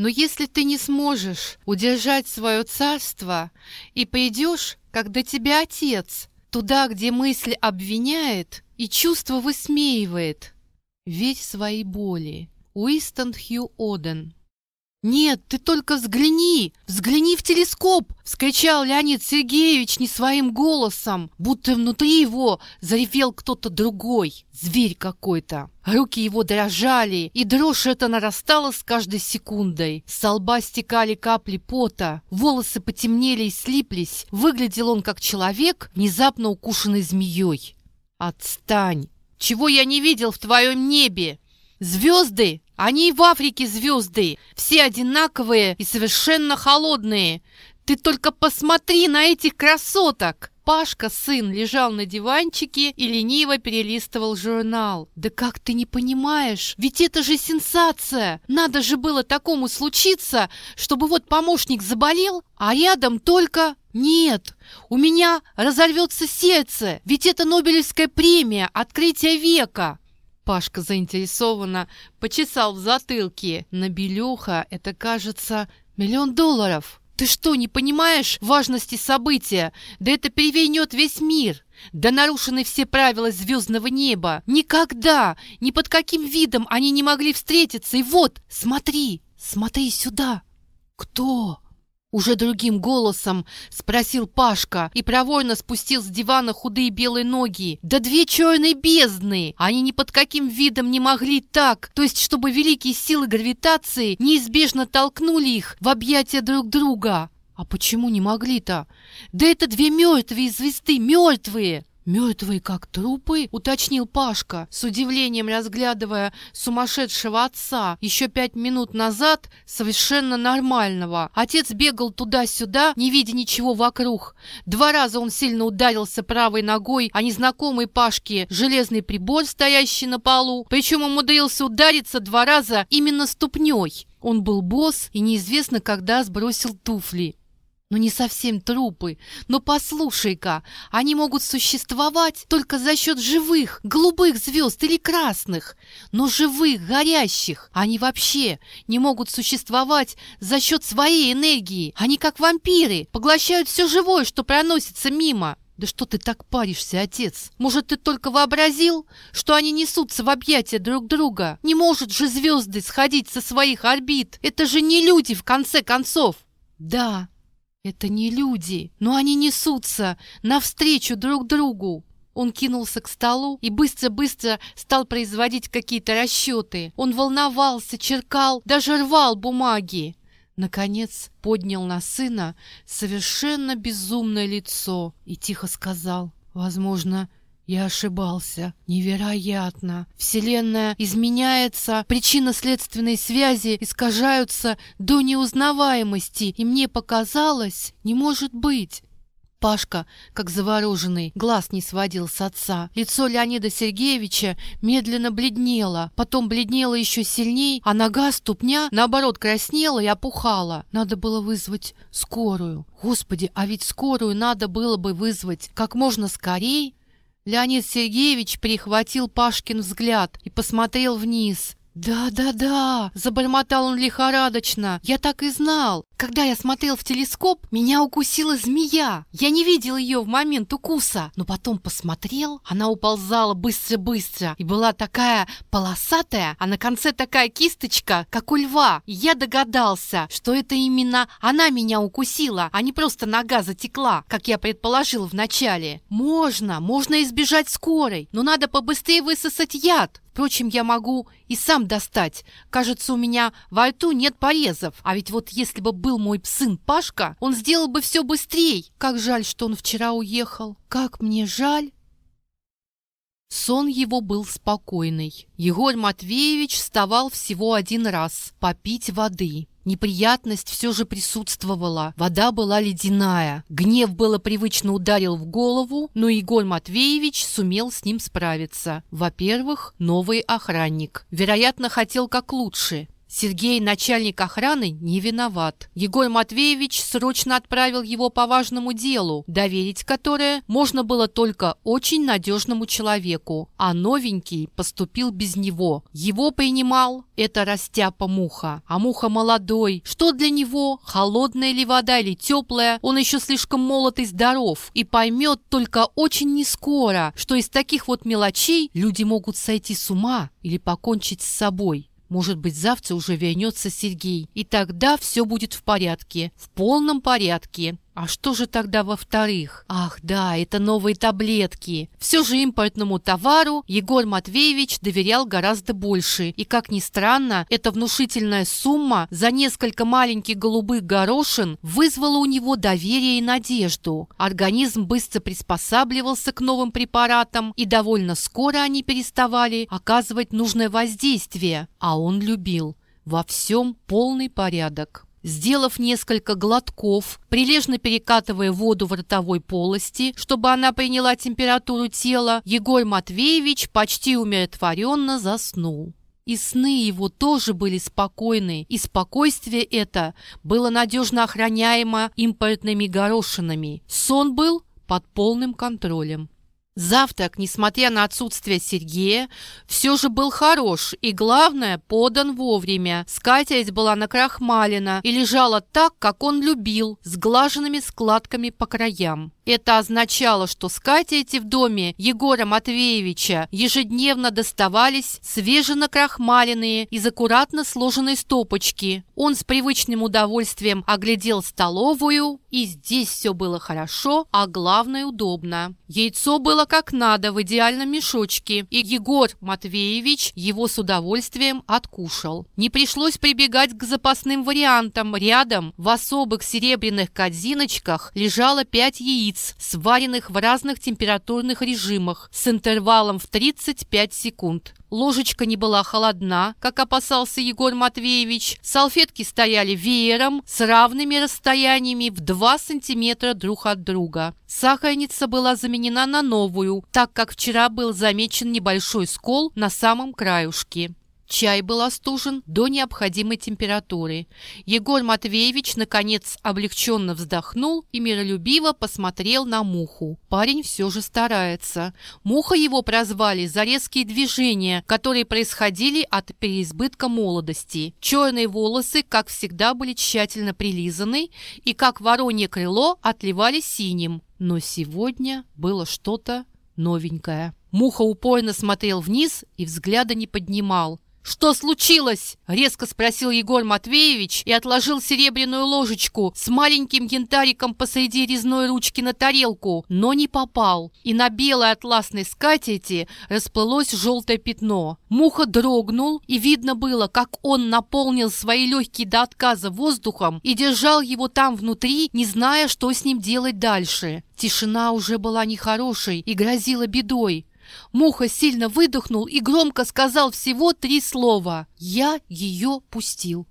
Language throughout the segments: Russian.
Но если ты не сможешь удержать свое царство и пойдешь, как до тебя отец, туда, где мысль обвиняет и чувство высмеивает, верь своей боли. Уистон Хью Оден «Нет, ты только взгляни! Взгляни в телескоп!» — вскричал Леонид Сергеевич не своим голосом, будто внутри его заревел кто-то другой, зверь какой-то. Руки его дрожали, и дрожь эта нарастала с каждой секундой. С лба стекали капли пота, волосы потемнели и слиплись. Выглядел он как человек, внезапно укушенный змеей. «Отстань! Чего я не видел в твоем небе? Звезды они и в Африке звезды, все одинаковые и совершенно холодные. Ты только посмотри на этих красоток!» Пашка, сын, лежал на диванчике и лениво перелистывал журнал. «Да как ты не понимаешь? Ведь это же сенсация! Надо же было такому случиться, чтобы вот помощник заболел, а рядом только... Нет, у меня разорвется сердце, ведь это Нобелевская премия, открытие века!» Пашка заинтересованно почесал в затылке. На Белюха это, кажется, миллион долларов. Ты что, не понимаешь важности события? Да это перевернет весь мир. Да нарушены все правила звездного неба. Никогда, ни под каким видом они не могли встретиться. И вот, смотри, смотри сюда. Кто? Уже другим голосом спросил Пашка и проворно спустил с дивана худые белые ноги. Да две черные бездны! Они ни под каким видом не могли так, то есть чтобы великие силы гравитации неизбежно толкнули их в объятия друг друга. А почему не могли-то? Да это две мертвые звезды, мертвые! «Мертвые как трупы?» — уточнил Пашка, с удивлением разглядывая сумасшедшего отца. Еще пять минут назад совершенно нормального. Отец бегал туда-сюда, не видя ничего вокруг. Два раза он сильно ударился правой ногой, а незнакомый Пашке железный прибор, стоящий на полу. Причем умудрился удариться два раза именно ступней. Он был босс и неизвестно когда сбросил туфли. Ну, не совсем трупы. Но послушай-ка, они могут существовать только за счет живых, голубых звезд или красных. Но живых, горящих, они вообще не могут существовать за счет своей энергии. Они как вампиры, поглощают все живое, что проносится мимо. Да что ты так паришься, отец? Может, ты только вообразил, что они несутся в объятия друг друга? Не может же звезды сходить со своих орбит. Это же не люди, в конце концов. Да, это не люди, но они несутся навстречу друг другу. Он кинулся к столу и быстро-быстро стал производить какие-то расчеты. Он волновался, черкал, даже рвал бумаги. Наконец поднял на сына совершенно безумное лицо и тихо сказал, «Возможно, я ошибался. Невероятно. Вселенная изменяется, причинно-следственные связи искажаются до неузнаваемости, и мне показалось, не может быть. Пашка, как завороженный, глаз не сводил с отца. Лицо Леонида Сергеевича медленно бледнело, потом бледнело еще сильней, а нога, ступня, наоборот, краснела и опухала. Надо было вызвать скорую. Господи, а ведь скорую надо было бы вызвать как можно скорее. Леонид Сергеевич перехватил Пашкин взгляд и посмотрел вниз. «Да-да-да!» – забормотал он лихорадочно. «Я так и знал! Когда я смотрел в телескоп, меня укусила змея. Я не видел ее в момент укуса, но потом посмотрел. Она уползала быстро-быстро и была такая полосатая, а на конце такая кисточка, как у льва. И я догадался, что это именно она меня укусила, а не просто нога затекла, как я предположил вначале. Можно, можно избежать скорой, но надо побыстрее высосать яд. Впрочем, я могу и сам достать. Кажется, у меня во рту нет порезов. А ведь вот если бы был мой сын Пашка, он сделал бы все быстрее. Как жаль, что он вчера уехал. Как мне жаль. Сон его был спокойный. Егор Матвеевич вставал всего один раз попить воды. Неприятность все же присутствовала. Вода была ледяная. Гнев было привычно ударил в голову, но Егор Матвеевич сумел с ним справиться. Во-первых, новый охранник. Вероятно, хотел как лучше. Сергей, начальник охраны, не виноват. Егор Матвеевич срочно отправил его по важному делу, доверить которое можно было только очень надежному человеку, а новенький поступил без него. Его принимал это растяпа муха, а муха молодой. Что для него, холодная ли вода или теплая, он еще слишком молод и здоров, и поймет только очень нескоро, что из таких вот мелочей люди могут сойти с ума или покончить с собой. Может быть, завтра уже вернется Сергей, и тогда все будет в порядке, в полном порядке. А что же тогда во-вторых? Ах, да, это новые таблетки. Все же импортному товару Егор Матвеевич доверял гораздо больше. И, как ни странно, эта внушительная сумма за несколько маленьких голубых горошин вызвала у него доверие и надежду. Организм быстро приспосабливался к новым препаратам, и довольно скоро они переставали оказывать нужное воздействие. А он любил. Во всем полный порядок. Сделав несколько глотков, прилежно перекатывая воду в ротовой полости, чтобы она приняла температуру тела, Егор Матвеевич почти умиротворенно заснул. И сны его тоже были спокойны, и спокойствие это было надежно охраняемо импортными горошинами. Сон был под полным контролем. Завтрак, несмотря на отсутствие Сергея, все же был хорош и, главное, подан вовремя. Скатерть была накрахмалена и лежала так, как он любил, с глаженными складками по краям. Это означало, что скатерти в доме Егора Матвеевича ежедневно доставались свеженакрахмаленные из аккуратно сложенной стопочки. Он с привычным удовольствием оглядел столовую, и здесь все было хорошо, а главное удобно. Яйцо было как надо в идеальном мешочке, и Егор Матвеевич его с удовольствием откушал. Не пришлось прибегать к запасным вариантам. Рядом в особых серебряных корзиночках лежало пять яиц, яиц, сваренных в разных температурных режимах с интервалом в 35 секунд. Ложечка не была холодна, как опасался Егор Матвеевич. Салфетки стояли веером с равными расстояниями в 2 сантиметра друг от друга. Сахарница была заменена на новую, так как вчера был замечен небольшой скол на самом краюшке. Чай был остужен до необходимой температуры. Егор Матвеевич, наконец, облегченно вздохнул и миролюбиво посмотрел на Муху. Парень все же старается. Муха его прозвали за резкие движения, которые происходили от переизбытка молодости. Черные волосы, как всегда, были тщательно прилизаны и, как воронье крыло, отливали синим. Но сегодня было что-то новенькое. Муха упорно смотрел вниз и взгляда не поднимал. «Что случилось?» — резко спросил Егор Матвеевич и отложил серебряную ложечку с маленьким янтариком посреди резной ручки на тарелку, но не попал, и на белой атласной скатерти расплылось желтое пятно. Муха дрогнул, и видно было, как он наполнил свои легкие до отказа воздухом и держал его там внутри, не зная, что с ним делать дальше. Тишина уже была нехорошей и грозила бедой. Муха сильно выдохнул и громко сказал всего три слова. «Я ее пустил».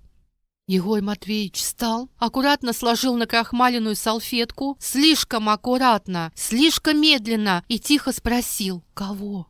Егор Матвеевич встал, аккуратно сложил на крахмаленную салфетку, слишком аккуратно, слишком медленно и тихо спросил «Кого?».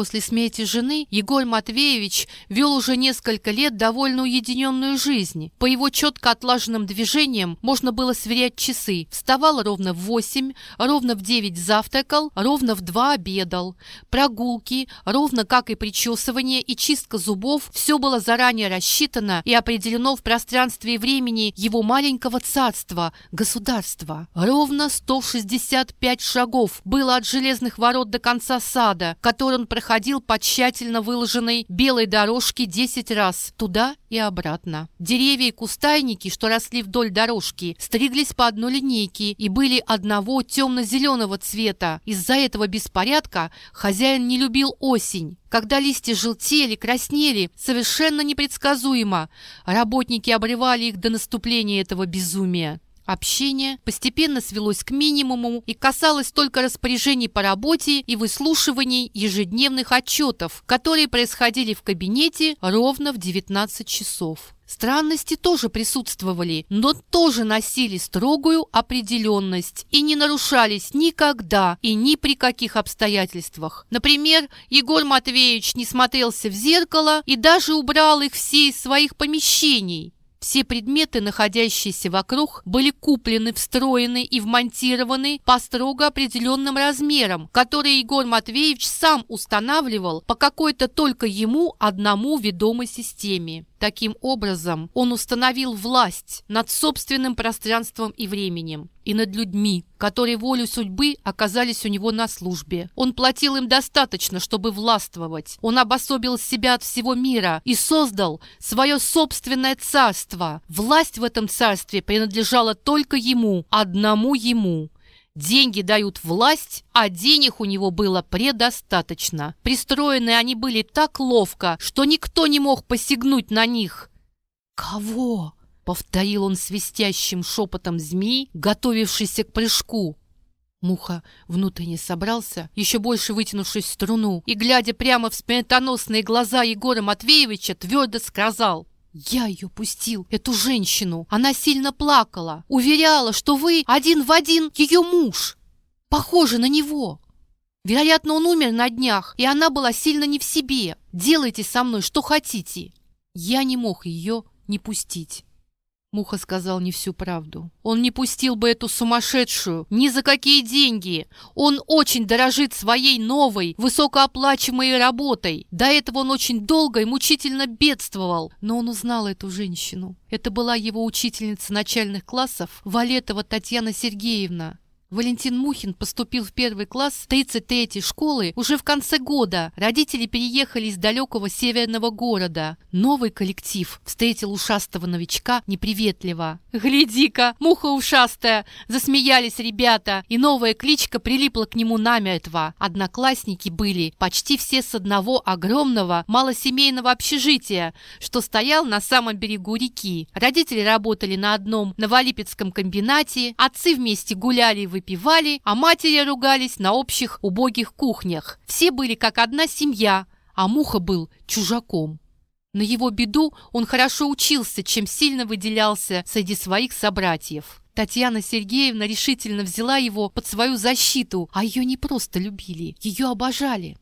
После смерти жены Егор Матвеевич вел уже несколько лет довольно уединенную жизнь. По его четко отлаженным движениям можно было сверять часы. Вставал ровно в восемь, ровно в девять завтракал, ровно в два обедал. Прогулки, ровно как и причесывание и чистка зубов, все было заранее рассчитано и определено в пространстве и времени его маленького царства, государства. Ровно 165 шагов было от железных ворот до конца сада, который он проходил по тщательно выложенной белой дорожке десять раз, туда и обратно. Деревья и кустайники, что росли вдоль дорожки, стриглись по одной линейке и были одного темно-зеленого цвета. Из-за этого беспорядка хозяин не любил осень. Когда листья желтели, краснели, совершенно непредсказуемо, работники обрывали их до наступления этого безумия. Общение постепенно свелось к минимуму и касалось только распоряжений по работе и выслушиваний ежедневных отчетов, которые происходили в кабинете ровно в 19 часов. Странности тоже присутствовали, но тоже носили строгую определенность и не нарушались никогда и ни при каких обстоятельствах. Например, Егор Матвеевич не смотрелся в зеркало и даже убрал их все из своих помещений. Все предметы, находящиеся вокруг, были куплены, встроены и вмонтированы по строго определенным размерам, которые Егор Матвеевич сам устанавливал по какой-то только ему одному ведомой системе. Таким образом, он установил власть над собственным пространством и временем, и над людьми, которые волю судьбы оказались у него на службе. Он платил им достаточно, чтобы властвовать. Он обособил себя от всего мира и создал свое собственное царство. Власть в этом царстве принадлежала только ему, одному ему. Деньги дают власть, а денег у него было предостаточно. Пристроены они были так ловко, что никто не мог посягнуть на них. «Кого?» — повторил он свистящим шепотом змей, готовившийся к прыжку. Муха внутренне собрался, еще больше вытянувшись в струну, и, глядя прямо в смертоносные глаза Егора Матвеевича, твердо сказал я ее пустил, эту женщину. Она сильно плакала. Уверяла, что вы один в один ее муж. Похоже на него. Вероятно, он умер на днях, и она была сильно не в себе. Делайте со мной что хотите. Я не мог ее не пустить. Муха сказал не всю правду. Он не пустил бы эту сумасшедшую ни за какие деньги. Он очень дорожит своей новой, высокооплачиваемой работой. До этого он очень долго и мучительно бедствовал. Но он узнал эту женщину. Это была его учительница начальных классов Валетова Татьяна Сергеевна. Валентин Мухин поступил в первый класс 33-й школы уже в конце года. Родители переехали из далекого северного города. Новый коллектив встретил ушастого новичка неприветливо. «Гляди-ка, муха ушастая!» Засмеялись ребята, и новая кличка прилипла к нему намертво. Одноклассники были почти все с одного огромного малосемейного общежития, что стоял на самом берегу реки. Родители работали на одном новолипецком комбинате, отцы вместе гуляли в выпивали, а матери ругались на общих убогих кухнях. Все были как одна семья, а Муха был чужаком. На его беду он хорошо учился, чем сильно выделялся среди своих собратьев. Татьяна Сергеевна решительно взяла его под свою защиту, а ее не просто любили, ее обожали.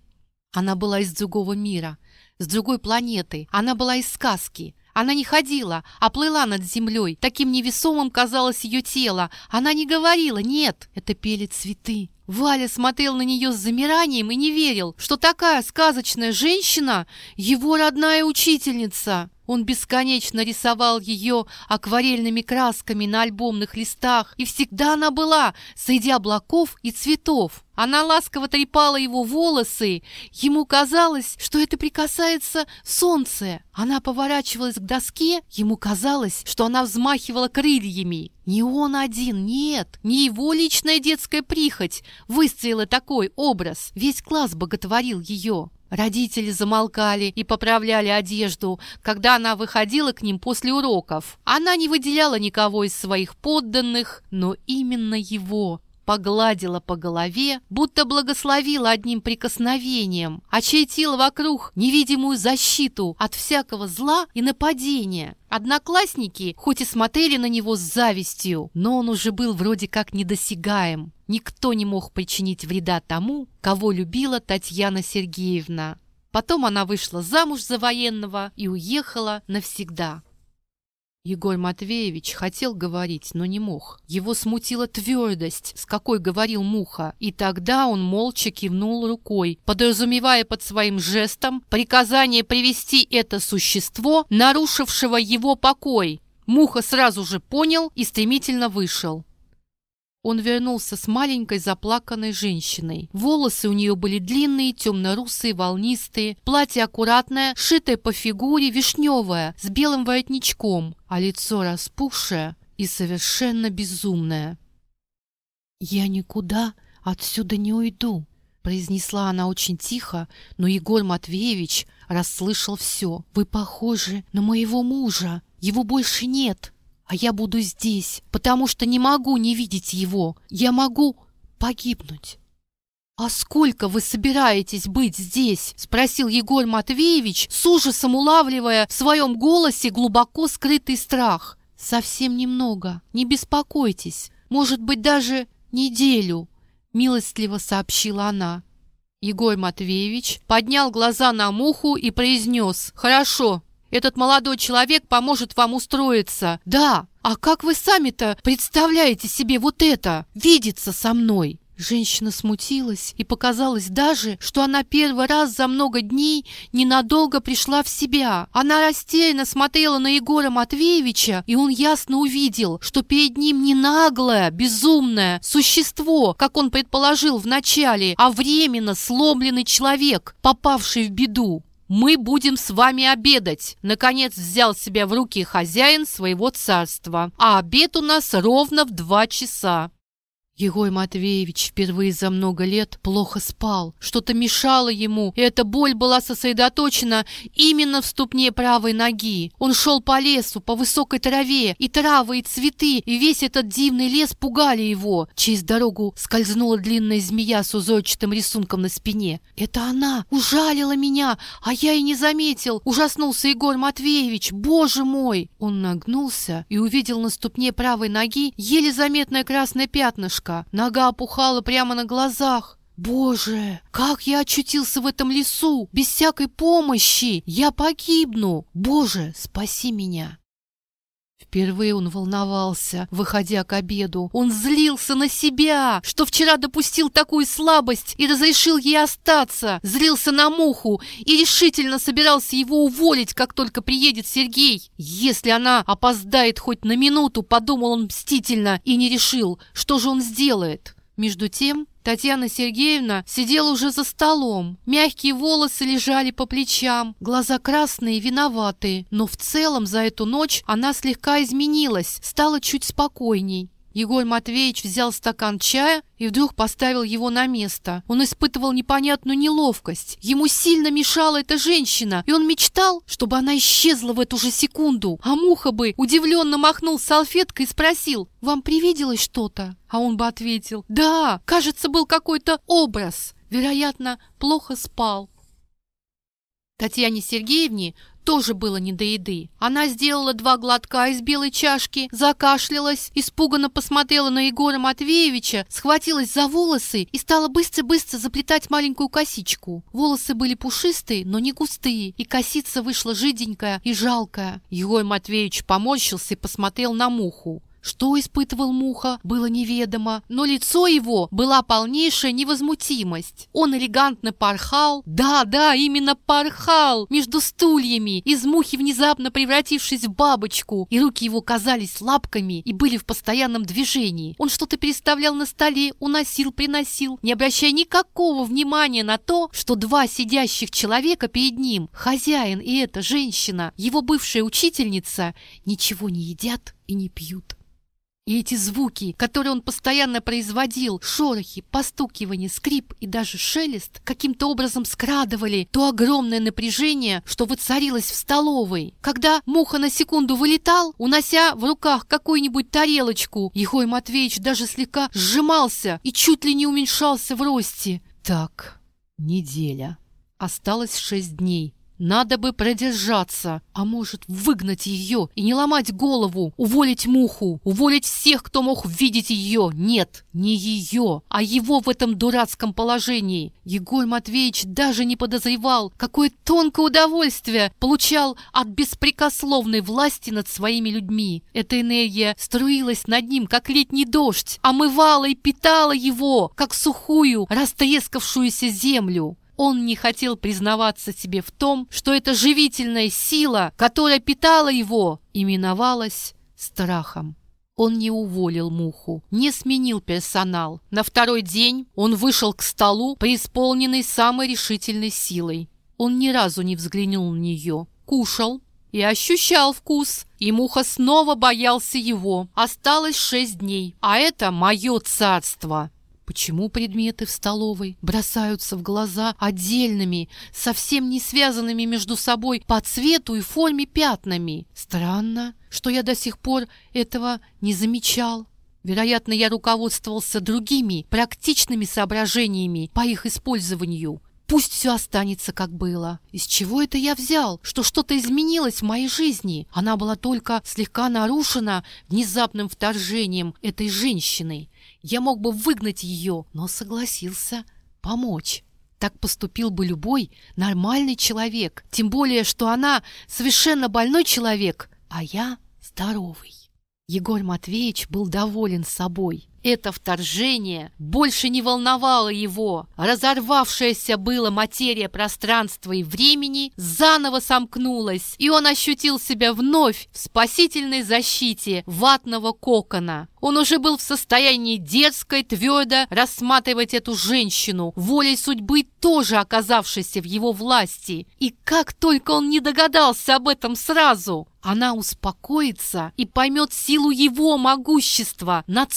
Она была из другого мира, с другой планеты, она была из сказки. Она не ходила, а плыла над землей. Таким невесомым казалось ее тело. Она не говорила «нет». Это пели цветы. Валя смотрел на нее с замиранием и не верил, что такая сказочная женщина — его родная учительница. Он бесконечно рисовал ее акварельными красками на альбомных листах, и всегда она была среди облаков и цветов. Она ласково трепала его волосы. Ему казалось, что это прикасается солнце. Она поворачивалась к доске. Ему казалось, что она взмахивала крыльями. Не он один, нет, не его личная детская прихоть выстроила такой образ. Весь класс боготворил ее. Родители замолкали и поправляли одежду, когда она выходила к ним после уроков. Она не выделяла никого из своих подданных, но именно его погладила по голове, будто благословила одним прикосновением, очертила вокруг невидимую защиту от всякого зла и нападения. Одноклассники хоть и смотрели на него с завистью, но он уже был вроде как недосягаем. Никто не мог причинить вреда тому, кого любила Татьяна Сергеевна. Потом она вышла замуж за военного и уехала навсегда. Егор Матвеевич хотел говорить, но не мог. Его смутила твердость, с какой говорил Муха, и тогда он молча кивнул рукой, подразумевая под своим жестом приказание привести это существо, нарушившего его покой. Муха сразу же понял и стремительно вышел. Он вернулся с маленькой заплаканной женщиной. Волосы у нее были длинные, темно-русые, волнистые, платье аккуратное, шитое по фигуре, вишневое, с белым воротничком, а лицо распухшее и совершенно безумное. «Я никуда отсюда не уйду», — произнесла она очень тихо, но Егор Матвеевич расслышал все. «Вы похожи на моего мужа. Его больше нет». А я буду здесь, потому что не могу не видеть его. Я могу погибнуть. «А сколько вы собираетесь быть здесь?» — спросил Егор Матвеевич, с ужасом улавливая в своем голосе глубоко скрытый страх. «Совсем немного. Не беспокойтесь. Может быть, даже неделю», — милостливо сообщила она. Егор Матвеевич поднял глаза на муху и произнес «Хорошо, этот молодой человек поможет вам устроиться. Да, а как вы сами-то представляете себе вот это? Видеться со мной?» Женщина смутилась и показалось даже, что она первый раз за много дней ненадолго пришла в себя. Она растерянно смотрела на Егора Матвеевича, и он ясно увидел, что перед ним не наглое, безумное существо, как он предположил вначале, а временно сломленный человек, попавший в беду. «Мы будем с вами обедать!» Наконец взял себя в руки хозяин своего царства. А обед у нас ровно в два часа. Егой Матвеевич впервые за много лет плохо спал. Что-то мешало ему, и эта боль была сосредоточена именно в ступне правой ноги. Он шел по лесу, по высокой траве, и травы, и цветы, и весь этот дивный лес пугали его. Через дорогу скользнула длинная змея с узорчатым рисунком на спине. «Это она! Ужалила меня! А я и не заметил!» Ужаснулся Егор Матвеевич. «Боже мой!» Он нагнулся и увидел на ступне правой ноги еле заметное красное пятнышко резко. Нога опухала прямо на глазах. Боже, как я очутился в этом лесу, без всякой помощи! Я погибну! Боже, спаси меня! Впервые он волновался, выходя к обеду. Он злился на себя, что вчера допустил такую слабость и разрешил ей остаться. Злился на муху и решительно собирался его уволить, как только приедет Сергей. Если она опоздает хоть на минуту, подумал он мстительно и не решил, что же он сделает. Между тем Татьяна Сергеевна сидела уже за столом. Мягкие волосы лежали по плечам, глаза красные, виноватые. Но в целом за эту ночь она слегка изменилась, стала чуть спокойней. Егор Матвеевич взял стакан чая и вдруг поставил его на место. Он испытывал непонятную неловкость. Ему сильно мешала эта женщина, и он мечтал, чтобы она исчезла в эту же секунду. А Муха бы удивленно махнул салфеткой и спросил, «Вам привиделось что-то?» А он бы ответил, «Да, кажется, был какой-то образ. Вероятно, плохо спал». Татьяне Сергеевне тоже было не до еды. Она сделала два глотка из белой чашки, закашлялась, испуганно посмотрела на Егора Матвеевича, схватилась за волосы и стала быстро-быстро заплетать маленькую косичку. Волосы были пушистые, но не густые, и косица вышла жиденькая и жалкая. Егор Матвеевич поморщился и посмотрел на муху. Что испытывал Муха, было неведомо, но лицо его была полнейшая невозмутимость. Он элегантно порхал, да, да, именно порхал, между стульями, из мухи внезапно превратившись в бабочку, и руки его казались лапками и были в постоянном движении. Он что-то переставлял на столе, уносил, приносил, не обращая никакого внимания на то, что два сидящих человека перед ним, хозяин и эта женщина, его бывшая учительница, ничего не едят и не пьют. И эти звуки, которые он постоянно производил, шорохи, постукивание, скрип и даже шелест, каким-то образом скрадывали то огромное напряжение, что воцарилось в столовой. Когда Муха на секунду вылетал, унося в руках какую-нибудь тарелочку, Егой Матвеевич даже слегка сжимался и чуть ли не уменьшался в росте. Так, неделя. Осталось шесть дней. Надо бы продержаться, а может выгнать ее и не ломать голову, уволить муху, уволить всех, кто мог видеть ее. Нет, не ее, а его в этом дурацком положении. Егор Матвеевич даже не подозревал, какое тонкое удовольствие получал от беспрекословной власти над своими людьми. Эта энергия струилась над ним, как летний дождь, омывала и питала его, как сухую, растрескавшуюся землю. Он не хотел признаваться себе в том, что эта живительная сила, которая питала его, именовалась страхом. Он не уволил муху, не сменил персонал. На второй день он вышел к столу, преисполненный самой решительной силой. Он ни разу не взглянул на нее, кушал и ощущал вкус. И муха снова боялся его. Осталось шесть дней, а это мое царство. Почему предметы в столовой бросаются в глаза отдельными, совсем не связанными между собой по цвету и форме пятнами? Странно, что я до сих пор этого не замечал. Вероятно, я руководствовался другими практичными соображениями по их использованию. Пусть все останется, как было. Из чего это я взял? Что что-то изменилось в моей жизни? Она была только слегка нарушена внезапным вторжением этой женщины. Я мог бы выгнать ее, но согласился помочь. Так поступил бы любой нормальный человек. Тем более, что она совершенно больной человек, а я здоровый. Егор Матвеевич был доволен собой. Это вторжение больше не волновало его. Разорвавшаяся была материя пространства и времени заново сомкнулась, и он ощутил себя вновь в спасительной защите ватного кокона. Он уже был в состоянии дерзко и твердо рассматривать эту женщину, волей судьбы тоже оказавшейся в его власти. И как только он не догадался об этом сразу, она успокоится и поймет силу его могущества над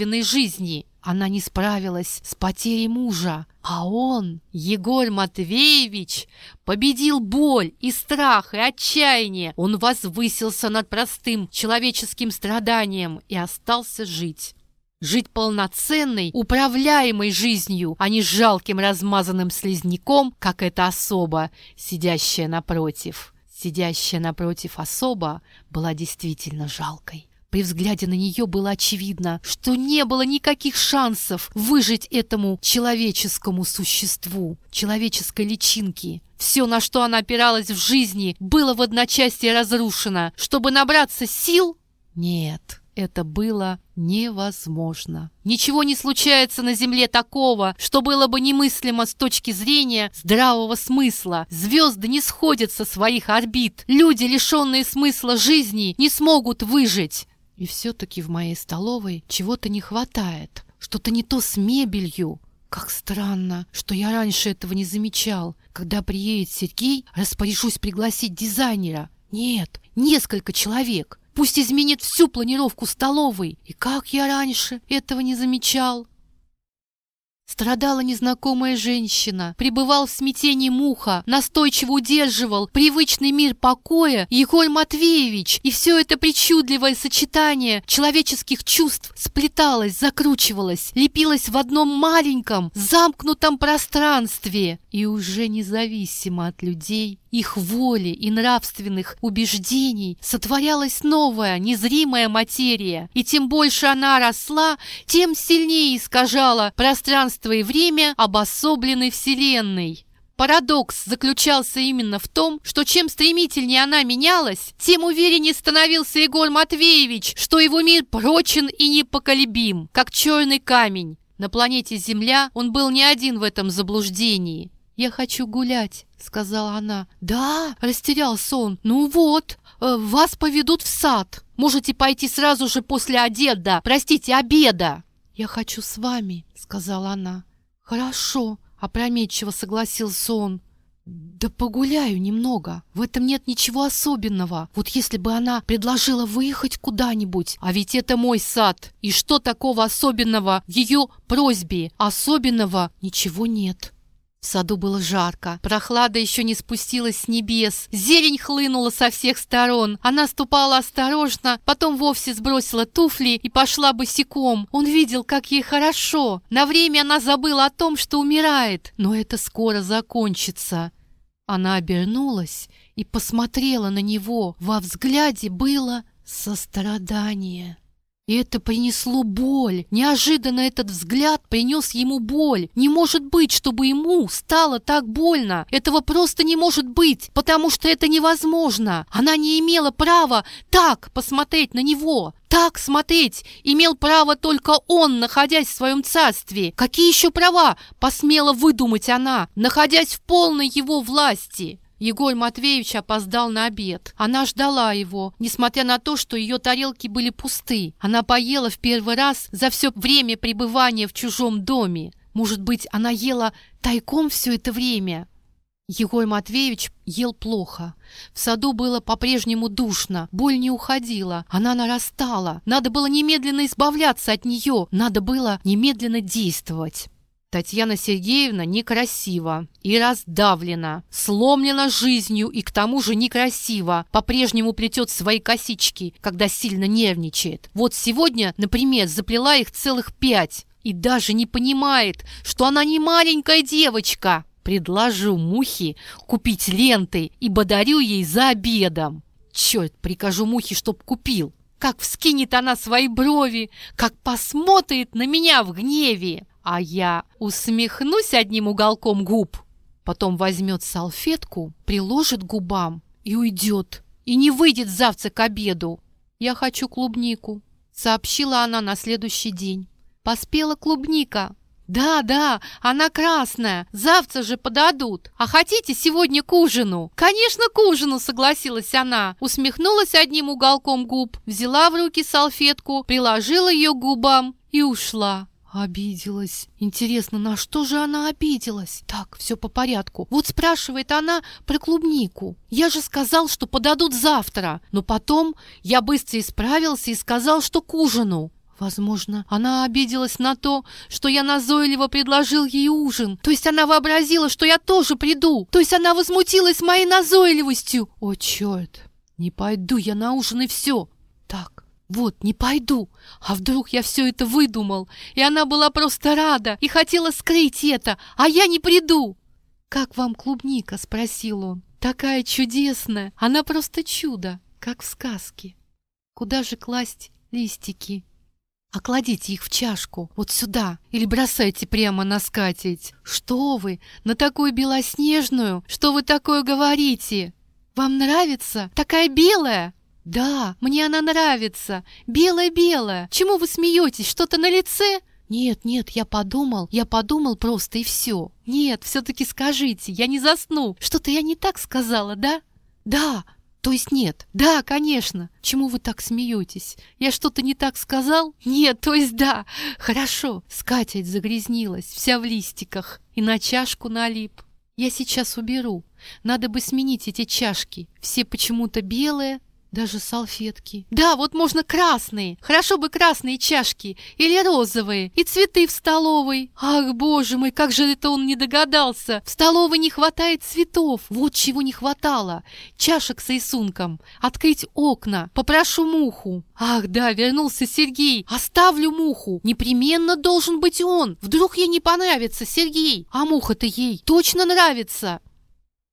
собственной жизнью. Она не справилась с потерей мужа, а он, Егор Матвеевич, победил боль и страх и отчаяние. Он возвысился над простым человеческим страданием и остался жить. Жить полноценной, управляемой жизнью, а не жалким размазанным слизняком, как эта особа, сидящая напротив. Сидящая напротив особа была действительно жалкой. При взгляде на нее было очевидно, что не было никаких шансов выжить этому человеческому существу, человеческой личинке. Все, на что она опиралась в жизни, было в одночасье разрушено. Чтобы набраться сил? Нет, это было невозможно. Ничего не случается на Земле такого, что было бы немыслимо с точки зрения здравого смысла. Звезды не сходят со своих орбит. Люди, лишенные смысла жизни, не смогут выжить. И все-таки в моей столовой чего-то не хватает. Что-то не то с мебелью. Как странно, что я раньше этого не замечал. Когда приедет Сергей, распоряжусь пригласить дизайнера. Нет, несколько человек. Пусть изменит всю планировку столовой. И как я раньше этого не замечал? Страдала незнакомая женщина, пребывал в смятении муха, настойчиво удерживал привычный мир покоя. Егор Матвеевич, и все это причудливое сочетание человеческих чувств сплеталось, закручивалось, лепилось в одном маленьком, замкнутом пространстве. И уже независимо от людей их воли и нравственных убеждений сотворялась новая, незримая материя, и тем больше она росла, тем сильнее искажала пространство и время обособленной Вселенной. Парадокс заключался именно в том, что чем стремительнее она менялась, тем увереннее становился Егор Матвеевич, что его мир прочен и непоколебим, как черный камень. На планете Земля он был не один в этом заблуждении. «Я хочу гулять», — сказала она. «Да?» — растерялся он. «Ну вот, э, вас поведут в сад. Можете пойти сразу же после обеда, простите, обеда». «Я хочу с вами», — сказала она. «Хорошо», — опрометчиво согласился он. «Да погуляю немного. В этом нет ничего особенного. Вот если бы она предложила выехать куда-нибудь, а ведь это мой сад. И что такого особенного в ее просьбе? Особенного ничего нет». В саду было жарко, прохлада еще не спустилась с небес, зелень хлынула со всех сторон. Она ступала осторожно, потом вовсе сбросила туфли и пошла босиком. Он видел, как ей хорошо. На время она забыла о том, что умирает, но это скоро закончится. Она обернулась и посмотрела на него. Во взгляде было сострадание. И это принесло боль. Неожиданно этот взгляд принес ему боль. Не может быть, чтобы ему стало так больно. Этого просто не может быть, потому что это невозможно. Она не имела права так посмотреть на него. Так смотреть имел право только он, находясь в своем царстве. Какие еще права посмела выдумать она, находясь в полной его власти? Егор Матвеевич опоздал на обед. Она ждала его, несмотря на то, что ее тарелки были пусты. Она поела в первый раз за все время пребывания в чужом доме. Может быть, она ела тайком все это время? Егор Матвеевич ел плохо. В саду было по-прежнему душно, боль не уходила, она нарастала. Надо было немедленно избавляться от нее, надо было немедленно действовать. Татьяна Сергеевна некрасива и раздавлена, сломлена жизнью и к тому же некрасиво, по-прежнему плетет свои косички, когда сильно нервничает. Вот сегодня, например, заплела их целых пять и даже не понимает, что она не маленькая девочка. Предложу Мухе купить ленты и бодарю ей за обедом. Черт, прикажу Мухе, чтоб купил. Как вскинет она свои брови, как посмотрит на меня в гневе. А я усмехнусь одним уголком губ. Потом возьмет салфетку, приложит губам и уйдет. И не выйдет завтра к обеду. Я хочу клубнику, сообщила она на следующий день. Поспела клубника. «Да, да, она красная. Завтра же подадут. А хотите сегодня к ужину?» «Конечно, к ужину», — согласилась она. Усмехнулась одним уголком губ, взяла в руки салфетку, приложила ее к губам и ушла. Обиделась. Интересно, на что же она обиделась? Так, все по порядку. Вот спрашивает она про клубнику. Я же сказал, что подадут завтра. Но потом я быстро исправился и сказал, что к ужину. Возможно, она обиделась на то, что я назойливо предложил ей ужин. То есть она вообразила, что я тоже приду. То есть она возмутилась моей назойливостью. О, черт! Не пойду я на ужин и все. Вот, не пойду. А вдруг я все это выдумал, и она была просто рада и хотела скрыть это, а я не приду. «Как вам клубника?» — спросил он. «Такая чудесная! Она просто чудо, как в сказке. Куда же класть листики?» «А кладите их в чашку, вот сюда, или бросайте прямо на скатерть. Что вы, на такую белоснежную? Что вы такое говорите? Вам нравится? Такая белая?» «Да, мне она нравится. Белая-белая. Чему вы смеетесь? Что-то на лице?» «Нет, нет, я подумал, я подумал просто и все. Нет, все-таки скажите, я не засну. Что-то я не так сказала, да?» «Да, то есть нет. Да, конечно. Чему вы так смеетесь? Я что-то не так сказал? Нет, то есть да. Хорошо. Скатерть загрязнилась, вся в листиках, и на чашку налип. Я сейчас уберу. Надо бы сменить эти чашки. Все почему-то белые, даже салфетки. Да, вот можно красные. Хорошо бы красные чашки. Или розовые. И цветы в столовой. Ах, боже мой, как же это он не догадался. В столовой не хватает цветов. Вот чего не хватало. Чашек с рисунком. Открыть окна. Попрошу муху. Ах, да, вернулся Сергей. Оставлю муху. Непременно должен быть он. Вдруг ей не понравится Сергей. А муха-то ей точно нравится.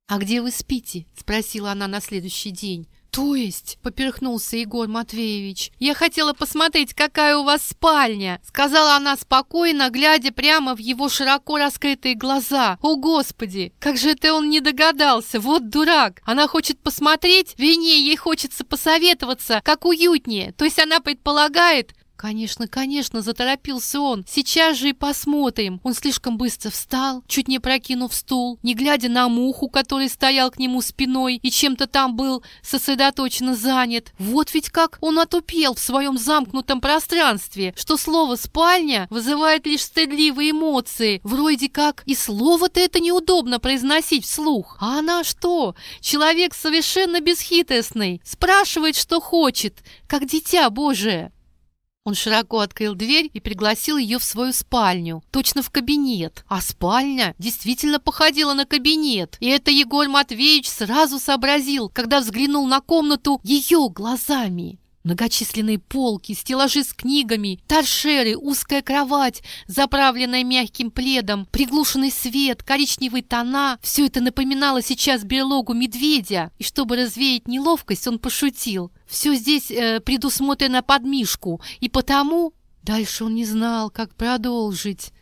«А где вы спите?» — спросила она на следующий день. «То есть?» — поперхнулся Егор Матвеевич. «Я хотела посмотреть, какая у вас спальня!» — сказала она спокойно, глядя прямо в его широко раскрытые глаза. «О, Господи! Как же это он не догадался! Вот дурак! Она хочет посмотреть, вернее, ей хочется посоветоваться, как уютнее. То есть она предполагает, «Конечно, конечно!» – заторопился он. «Сейчас же и посмотрим!» Он слишком быстро встал, чуть не прокинув стул, не глядя на муху, который стоял к нему спиной и чем-то там был сосредоточенно занят. Вот ведь как он отупел в своем замкнутом пространстве, что слово «спальня» вызывает лишь стыдливые эмоции. Вроде как и слово-то это неудобно произносить вслух. А она что? Человек совершенно бесхитростный. Спрашивает, что хочет, как дитя Божие. Он широко открыл дверь и пригласил ее в свою спальню, точно в кабинет. А спальня действительно походила на кабинет. И это Егор Матвеевич сразу сообразил, когда взглянул на комнату ее глазами. Многочисленные полки, стеллажи с книгами, торшеры, узкая кровать, заправленная мягким пледом, приглушенный свет, коричневые тона — все это напоминало сейчас берлогу медведя. И чтобы развеять неловкость, он пошутил. Все здесь э, предусмотрено под Мишку, и потому... Дальше он не знал, как продолжить.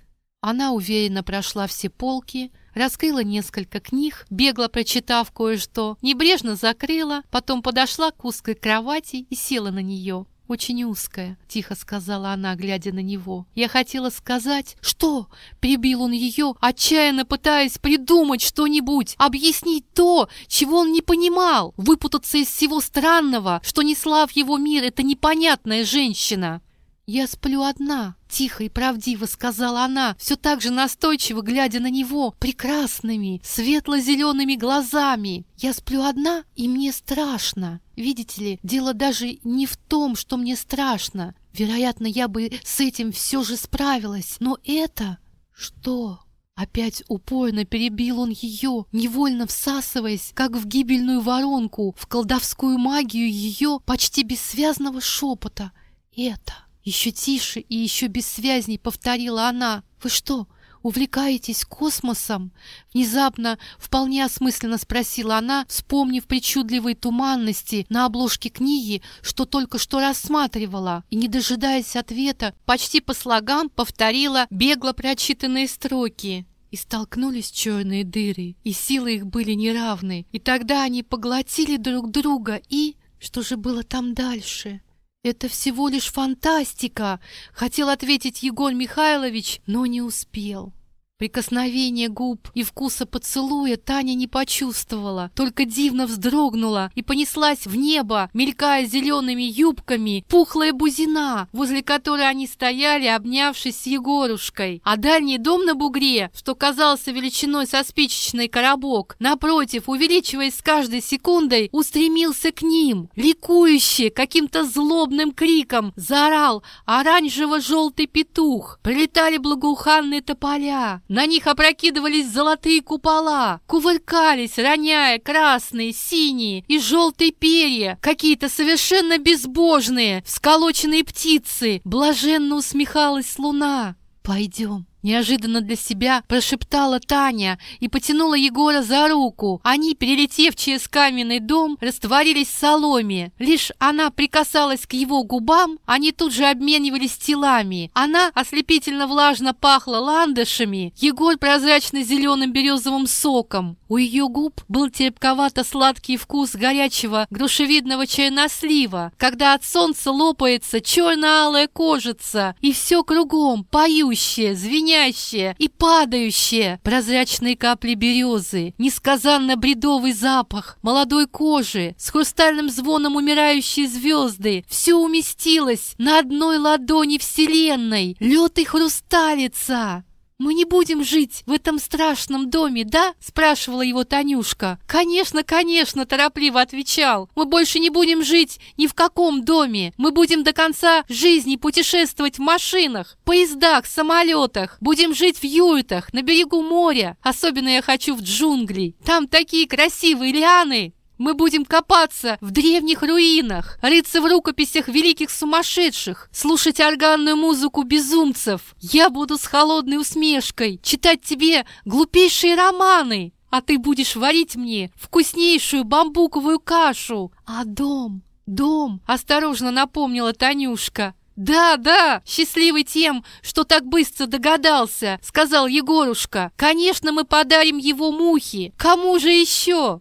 Она уверенно прошла все полки, раскрыла несколько книг, бегло прочитав кое-что, небрежно закрыла, потом подошла к узкой кровати и села на нее. «Очень узкая», — тихо сказала она, глядя на него. «Я хотела сказать...» «Что?» — перебил он ее, отчаянно пытаясь придумать что-нибудь, объяснить то, чего он не понимал, выпутаться из всего странного, что несла в его мир эта непонятная женщина. «Я сплю одна», — тихо и правдиво сказала она, все так же настойчиво глядя на него прекрасными, светло-зелеными глазами. «Я сплю одна, и мне страшно. Видите ли, дело даже не в том, что мне страшно. Вероятно, я бы с этим все же справилась, но это...» Что? Опять упорно перебил он ее, невольно всасываясь, как в гибельную воронку, в колдовскую магию ее почти бессвязного шепота. «Это!» Еще тише и еще бессвязней повторила она. «Вы что, увлекаетесь космосом?» Внезапно, вполне осмысленно спросила она, вспомнив причудливые туманности на обложке книги, что только что рассматривала, и, не дожидаясь ответа, почти по слогам повторила бегло прочитанные строки. И столкнулись черные дыры, и силы их были неравны, и тогда они поглотили друг друга, и... Что же было там дальше? «Это всего лишь фантастика!» — хотел ответить Егор Михайлович, но не успел. Прикосновение губ и вкуса поцелуя Таня не почувствовала, только дивно вздрогнула и понеслась в небо, мелькая зелеными юбками, пухлая бузина, возле которой они стояли, обнявшись с Егорушкой. А дальний дом на бугре, что казался величиной со спичечный коробок, напротив, увеличиваясь с каждой секундой, устремился к ним. Ликующе, каким-то злобным криком, заорал оранжево-желтый петух. Прилетали благоуханные тополя. На них опрокидывались золотые купола, кувыркались, роняя красные, синие и желтые перья, какие-то совершенно безбожные, всколоченные птицы. Блаженно усмехалась луна. «Пойдем». Неожиданно для себя прошептала Таня и потянула Егора за руку. Они, перелетев через каменный дом, растворились в соломе. Лишь она прикасалась к его губам, они тут же обменивались телами. Она ослепительно влажно пахла ландышами, Егор прозрачно-зеленым березовым соком. У ее губ был терпковато-сладкий вкус горячего грушевидного чернослива, когда от солнца лопается черно-алая кожица, и все кругом поющее, звенящее и падающее, прозрачные капли березы, несказанно бредовый запах молодой кожи, с хрустальным звоном умирающей звезды, все уместилось на одной ладони вселенной, лед и хрусталица. «Мы не будем жить в этом страшном доме, да?» – спрашивала его Танюшка. «Конечно, конечно!» – торопливо отвечал. «Мы больше не будем жить ни в каком доме. Мы будем до конца жизни путешествовать в машинах, поездах, самолетах. Будем жить в юртах, на берегу моря. Особенно я хочу в джунгли. Там такие красивые лианы!» Мы будем копаться в древних руинах, рыться в рукописях великих сумасшедших, слушать органную музыку безумцев. Я буду с холодной усмешкой читать тебе глупейшие романы, а ты будешь варить мне вкуснейшую бамбуковую кашу. А дом, дом, осторожно напомнила Танюшка. «Да, да, счастливый тем, что так быстро догадался», — сказал Егорушка. «Конечно, мы подарим его мухе. Кому же еще?»